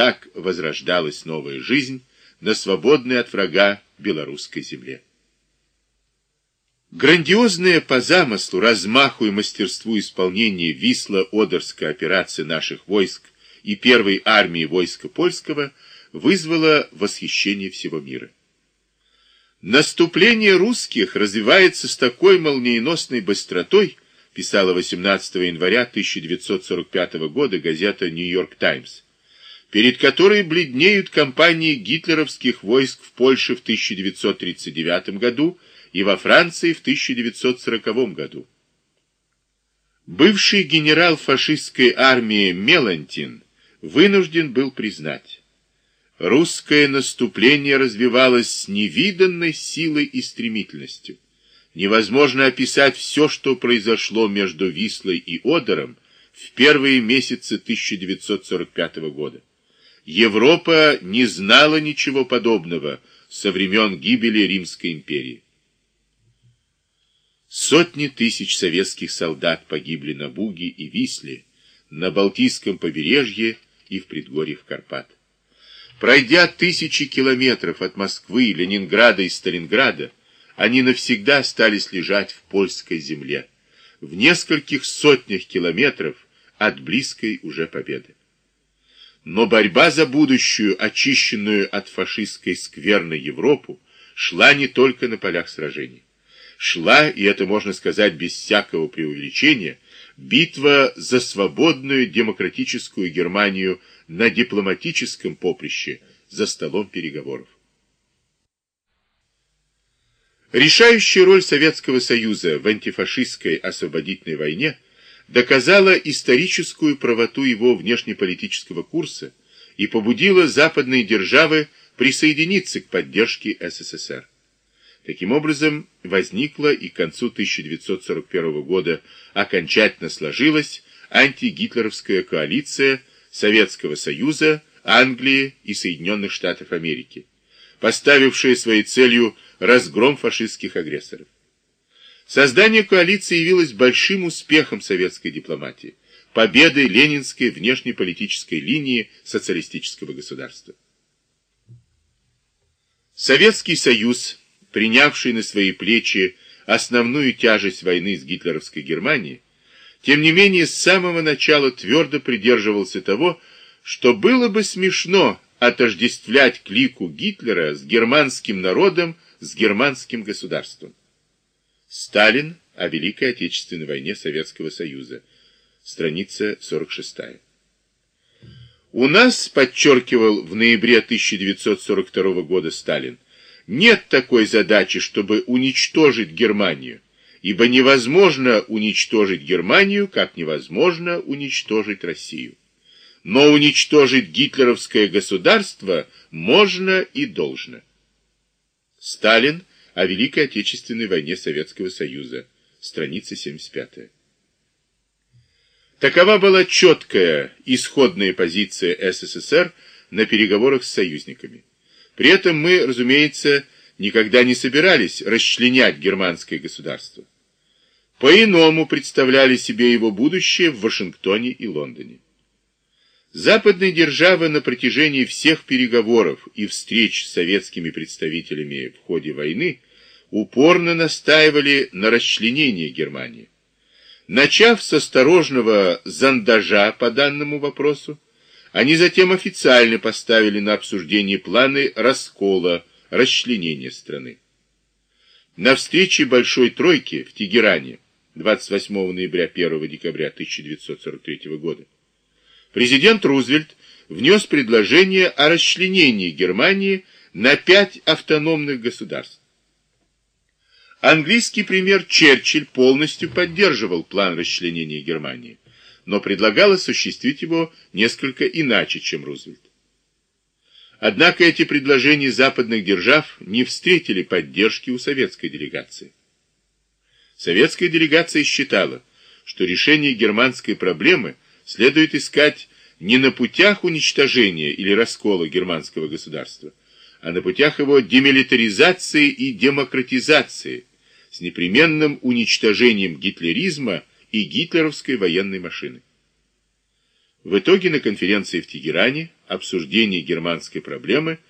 так возрождалась новая жизнь на свободной от врага белорусской земле. Грандиозная по замыслу, размаху и мастерству исполнения Висло-Одерской операции наших войск и первой армии войска польского вызвала восхищение всего мира. Наступление русских развивается с такой молниеносной быстротой, писала 18 января 1945 года газета «Нью-Йорк Таймс», перед которой бледнеют кампании гитлеровских войск в Польше в 1939 году и во Франции в 1940 году. Бывший генерал фашистской армии Мелантин вынужден был признать, русское наступление развивалось с невиданной силой и стремительностью. Невозможно описать все, что произошло между Вислой и Одером в первые месяцы 1945 года. Европа не знала ничего подобного со времен гибели Римской империи. Сотни тысяч советских солдат погибли на Буге и Висле, на Балтийском побережье и в предгорьях Карпат. Пройдя тысячи километров от Москвы, Ленинграда и Сталинграда, они навсегда остались лежать в польской земле, в нескольких сотнях километров от близкой уже победы. Но борьба за будущую, очищенную от фашистской скверны Европу, шла не только на полях сражений шла, и это можно сказать без всякого преувеличения, битва за свободную демократическую Германию на дипломатическом поприще за столом переговоров. Решающая роль Советского Союза в антифашистской освободительной войне доказала историческую правоту его внешнеполитического курса и побудила западные державы присоединиться к поддержке СССР. Таким образом, возникла и к концу 1941 года окончательно сложилась антигитлеровская коалиция Советского Союза, Англии и Соединенных Штатов Америки, поставившая своей целью разгром фашистских агрессоров. Создание коалиции явилось большим успехом советской дипломатии, победой ленинской внешнеполитической линии социалистического государства. Советский Союз принявший на свои плечи основную тяжесть войны с гитлеровской Германией, тем не менее с самого начала твердо придерживался того, что было бы смешно отождествлять клику Гитлера с германским народом, с германским государством. Сталин о Великой Отечественной войне Советского Союза. Страница 46. У нас, подчеркивал в ноябре 1942 года Сталин, нет такой задачи, чтобы уничтожить Германию, ибо невозможно уничтожить Германию, как невозможно уничтожить Россию. Но уничтожить гитлеровское государство можно и должно. Сталин о Великой Отечественной войне Советского Союза. Страница 75. Такова была четкая исходная позиция СССР на переговорах с союзниками. При этом мы, разумеется, никогда не собирались расчленять германское государство. По-иному представляли себе его будущее в Вашингтоне и Лондоне. Западные державы на протяжении всех переговоров и встреч с советскими представителями в ходе войны упорно настаивали на расчленении Германии. Начав с осторожного зандажа по данному вопросу, они затем официально поставили на обсуждение планы раскола, расчленения страны. На встрече Большой Тройки в Тегеране 28 ноября 1 декабря 1943 года президент Рузвельт внес предложение о расчленении Германии на пять автономных государств. Английский премьер Черчилль полностью поддерживал план расчленения Германии но предлагал осуществить его несколько иначе, чем Рузвельт. Однако эти предложения западных держав не встретили поддержки у советской делегации. Советская делегация считала, что решение германской проблемы следует искать не на путях уничтожения или раскола германского государства, а на путях его демилитаризации и демократизации с непременным уничтожением гитлеризма и гитлеровской военной машины. В итоге на конференции в Тегеране обсуждении германской проблемы